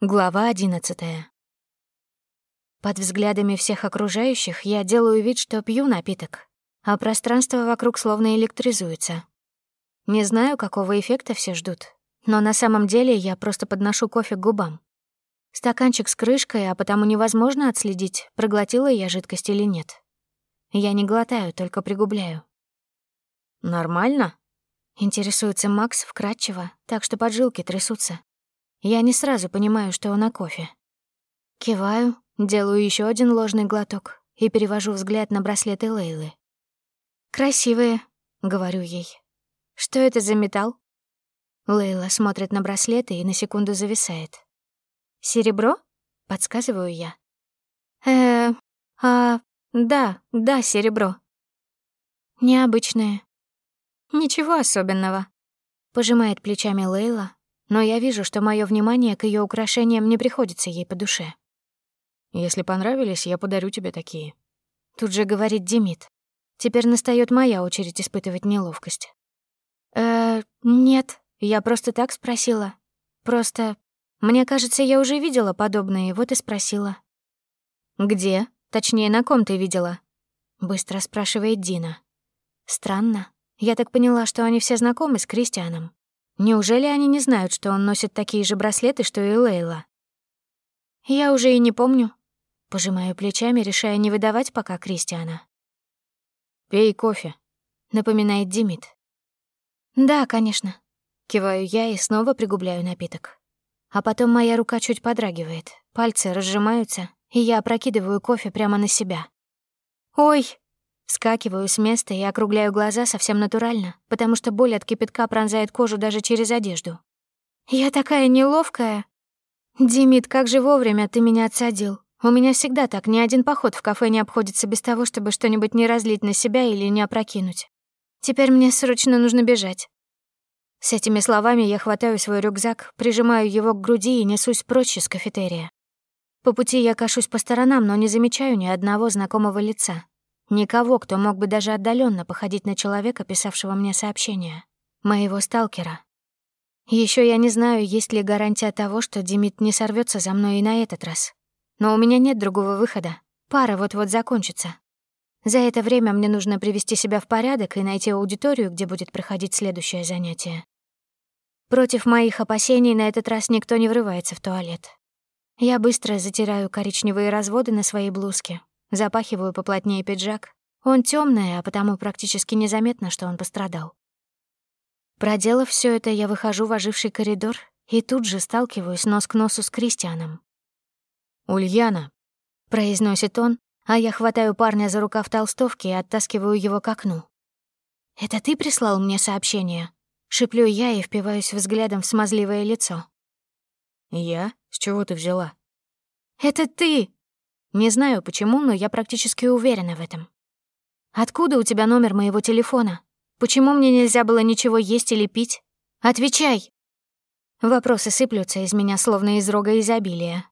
Глава одиннадцатая. Под взглядами всех окружающих я делаю вид, что пью напиток, а пространство вокруг словно электризуется. Не знаю, какого эффекта все ждут, но на самом деле я просто подношу кофе к губам. Стаканчик с крышкой, а потому невозможно отследить, проглотила я жидкость или нет. Я не глотаю, только пригубляю. «Нормально?» — интересуется Макс вкратчиво, так что поджилки трясутся. Я не сразу понимаю, что на кофе. Киваю, делаю еще один ложный глоток и перевожу взгляд на браслеты Лейлы. «Красивые», — говорю ей. «Что это за металл?» Лейла смотрит на браслеты и на секунду зависает. «Серебро?» — подсказываю я. э а, да, да, серебро». «Необычное». «Ничего особенного», — пожимает плечами Лейла, но я вижу, что мое внимание к ее украшениям не приходится ей по душе. «Если понравились, я подарю тебе такие». Тут же говорит Демид. Теперь настает моя очередь испытывать неловкость. «Э, нет, я просто так спросила. Просто... Мне кажется, я уже видела подобные, вот и спросила». «Где? Точнее, на ком ты видела?» Быстро спрашивает Дина. «Странно. Я так поняла, что они все знакомы с Кристианом. Неужели они не знают, что он носит такие же браслеты, что и Лейла? Я уже и не помню. Пожимаю плечами, решая не выдавать пока Кристиана. «Пей кофе», — напоминает Димит. «Да, конечно». Киваю я и снова пригубляю напиток. А потом моя рука чуть подрагивает, пальцы разжимаются, и я опрокидываю кофе прямо на себя. «Ой!» Скакиваю с места и округляю глаза совсем натурально, потому что боль от кипятка пронзает кожу даже через одежду. «Я такая неловкая!» «Димит, как же вовремя ты меня отсадил. У меня всегда так, ни один поход в кафе не обходится без того, чтобы что-нибудь не разлить на себя или не опрокинуть. Теперь мне срочно нужно бежать». С этими словами я хватаю свой рюкзак, прижимаю его к груди и несусь прочь из кафетерия. По пути я кашусь по сторонам, но не замечаю ни одного знакомого лица. Никого, кто мог бы даже отдаленно походить на человека, писавшего мне сообщение. Моего сталкера. Еще я не знаю, есть ли гарантия того, что Димит не сорвется за мной и на этот раз. Но у меня нет другого выхода. Пара вот-вот закончится. За это время мне нужно привести себя в порядок и найти аудиторию, где будет проходить следующее занятие. Против моих опасений на этот раз никто не врывается в туалет. Я быстро затираю коричневые разводы на своей блузке, Запахиваю поплотнее пиджак. Он темный, а потому практически незаметно, что он пострадал. Проделав все это, я выхожу в оживший коридор и тут же сталкиваюсь нос к носу с Кристианом. «Ульяна», — произносит он, а я хватаю парня за рукав толстовки и оттаскиваю его к окну. «Это ты прислал мне сообщение?» — шиплю я и впиваюсь взглядом в смазливое лицо. «Я? С чего ты взяла?» «Это ты!» Не знаю почему, но я практически уверена в этом. Откуда у тебя номер моего телефона? Почему мне нельзя было ничего есть или пить? Отвечай!» Вопросы сыплются из меня, словно из рога изобилия.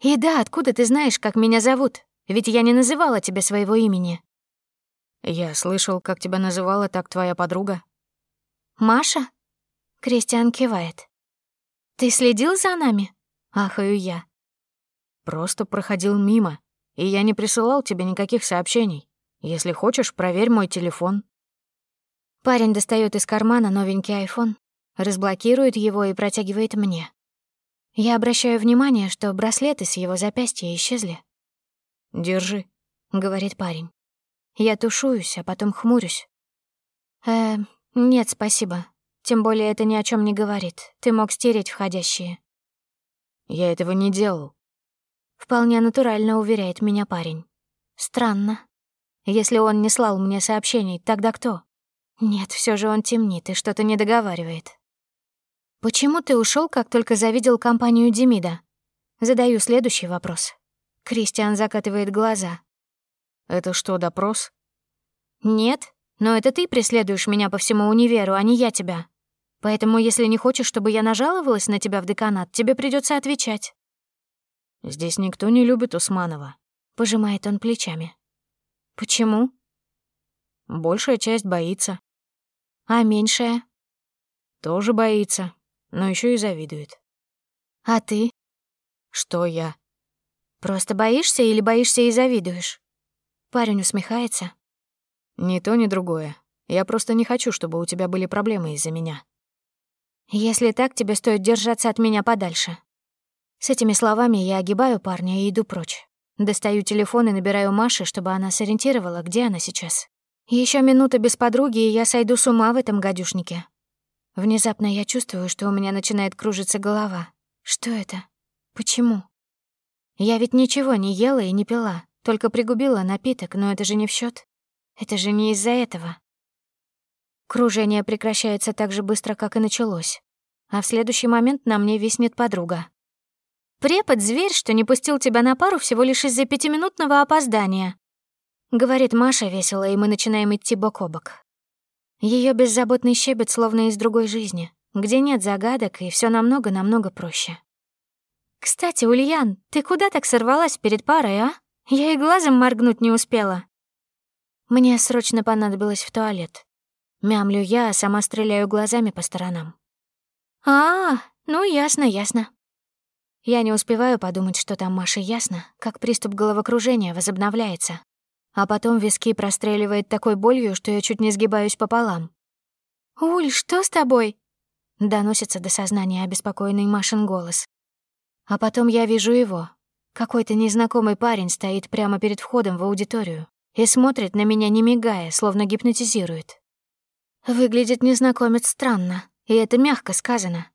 «И да, откуда ты знаешь, как меня зовут? Ведь я не называла тебе своего имени». «Я слышал, как тебя называла так твоя подруга». «Маша?» Кристиан кивает. «Ты следил за нами?» — ахаю я. Просто проходил мимо, и я не присылал тебе никаких сообщений. Если хочешь, проверь мой телефон». Парень достает из кармана новенький iPhone, разблокирует его и протягивает мне. Я обращаю внимание, что браслеты с его запястья исчезли. «Держи», — говорит парень. Я тушуюсь, а потом хмурюсь. «Э, нет, спасибо. Тем более это ни о чем не говорит. Ты мог стереть входящие». «Я этого не делал», Вполне натурально уверяет меня парень. Странно. Если он не слал мне сообщений, тогда кто? Нет, все же он темнит и что-то не договаривает. Почему ты ушел, как только завидел компанию Демида? Задаю следующий вопрос. Кристиан закатывает глаза. Это что, допрос? Нет, но это ты преследуешь меня по всему универу, а не я тебя. Поэтому, если не хочешь, чтобы я нажаловалась на тебя в деканат, тебе придется отвечать. Здесь никто не любит Усманова. Пожимает он плечами. Почему? Большая часть боится. А меньшая? Тоже боится, но еще и завидует. А ты? Что я? Просто боишься или боишься и завидуешь? Парень усмехается. Ни то, ни другое. Я просто не хочу, чтобы у тебя были проблемы из-за меня. Если так, тебе стоит держаться от меня подальше. С этими словами я огибаю парня и иду прочь. Достаю телефон и набираю Маше, чтобы она сориентировала, где она сейчас. Еще минута без подруги, и я сойду с ума в этом гадюшнике. Внезапно я чувствую, что у меня начинает кружиться голова. Что это? Почему? Я ведь ничего не ела и не пила, только пригубила напиток, но это же не в счет. Это же не из-за этого. Кружение прекращается так же быстро, как и началось. А в следующий момент на мне виснет подруга. «Препод — зверь, что не пустил тебя на пару всего лишь из-за пятиминутного опоздания», — говорит Маша весело, и мы начинаем идти бок о бок. Ее беззаботный щебет словно из другой жизни, где нет загадок, и все намного-намного проще. «Кстати, Ульян, ты куда так сорвалась перед парой, а? Я и глазом моргнуть не успела». Мне срочно понадобилось в туалет. Мямлю я, а сама стреляю глазами по сторонам. «А, ну ясно, ясно». Я не успеваю подумать, что там Маше ясно, как приступ головокружения возобновляется. А потом виски простреливает такой болью, что я чуть не сгибаюсь пополам. «Уль, что с тобой?» — доносится до сознания обеспокоенный Машин голос. А потом я вижу его. Какой-то незнакомый парень стоит прямо перед входом в аудиторию и смотрит на меня, не мигая, словно гипнотизирует. Выглядит незнакомец странно, и это мягко сказано.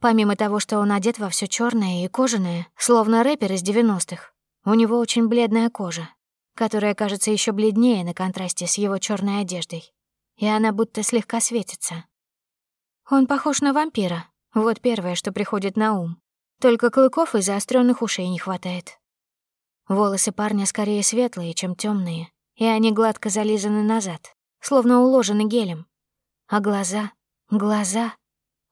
Помимо того, что он одет во все черное и кожаное, словно рэпер из 90-х, у него очень бледная кожа, которая кажется еще бледнее на контрасте с его черной одеждой. И она будто слегка светится. Он похож на вампира. Вот первое, что приходит на ум. Только клыков и заостренных ушей не хватает. Волосы парня скорее светлые, чем темные, и они гладко зализаны назад, словно уложены гелем, а глаза? Глаза?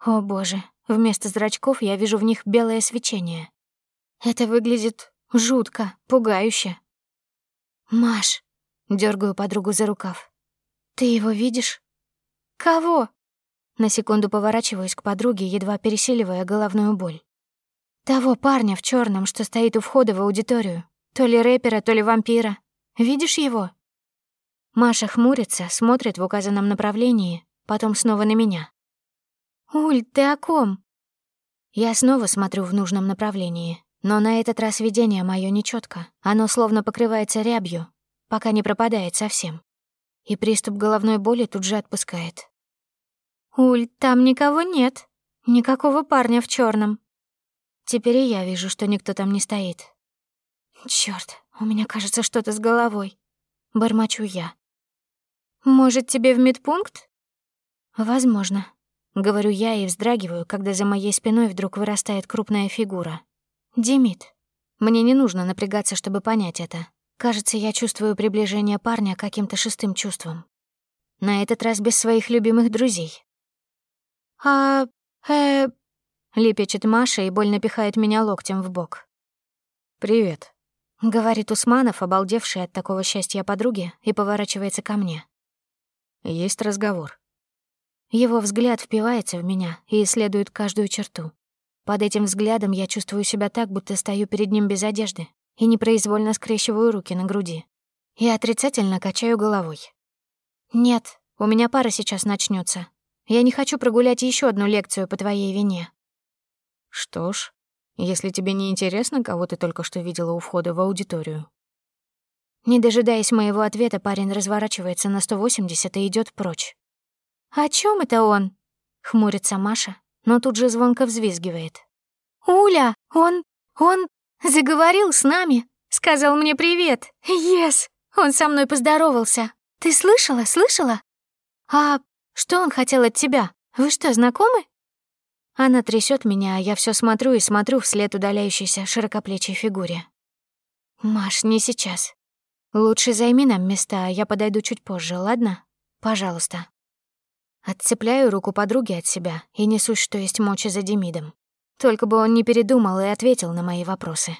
О боже, вместо зрачков я вижу в них белое свечение. Это выглядит жутко, пугающе. «Маш», — дергаю подругу за рукав, — «ты его видишь?» «Кого?» На секунду поворачиваюсь к подруге, едва пересиливая головную боль. «Того парня в черном, что стоит у входа в аудиторию. То ли рэпера, то ли вампира. Видишь его?» Маша хмурится, смотрит в указанном направлении, потом снова на меня. «Уль, ты о ком?» Я снова смотрю в нужном направлении, но на этот раз видение мое нечётко. Оно словно покрывается рябью, пока не пропадает совсем. И приступ головной боли тут же отпускает. «Уль, там никого нет. Никакого парня в чёрном. Теперь и я вижу, что никто там не стоит. Чёрт, у меня кажется что-то с головой. Бормочу я. «Может, тебе в медпункт?» «Возможно», — говорю я и вздрагиваю, когда за моей спиной вдруг вырастает крупная фигура. Демид. Мне не нужно напрягаться, чтобы понять это. Кажется, я чувствую приближение парня каким-то шестым чувством. На этот раз без своих любимых друзей. «А... э...» — лепечет Маша и больно пихает меня локтем в бок. «Привет», — говорит Усманов, обалдевший от такого счастья подруги, и поворачивается ко мне. «Есть разговор». Его взгляд впивается в меня и исследует каждую черту. Под этим взглядом я чувствую себя так, будто стою перед ним без одежды и непроизвольно скрещиваю руки на груди. И отрицательно качаю головой. «Нет, у меня пара сейчас начнется. Я не хочу прогулять еще одну лекцию по твоей вине». «Что ж, если тебе не интересно, кого ты только что видела у входа в аудиторию». Не дожидаясь моего ответа, парень разворачивается на 180 и идет прочь. «О чем это он?» — хмурится Маша, но тут же звонко взвизгивает. «Уля, он... он заговорил с нами, сказал мне привет. Ес! Он со мной поздоровался. Ты слышала, слышала? А что он хотел от тебя? Вы что, знакомы?» Она трясет меня, а я все смотрю и смотрю вслед удаляющейся широкоплечей фигуре. «Маш, не сейчас. Лучше займи нам места, а я подойду чуть позже, ладно? Пожалуйста». Отцепляю руку подруги от себя и несусь, что есть мочи за Демидом. Только бы он не передумал и ответил на мои вопросы.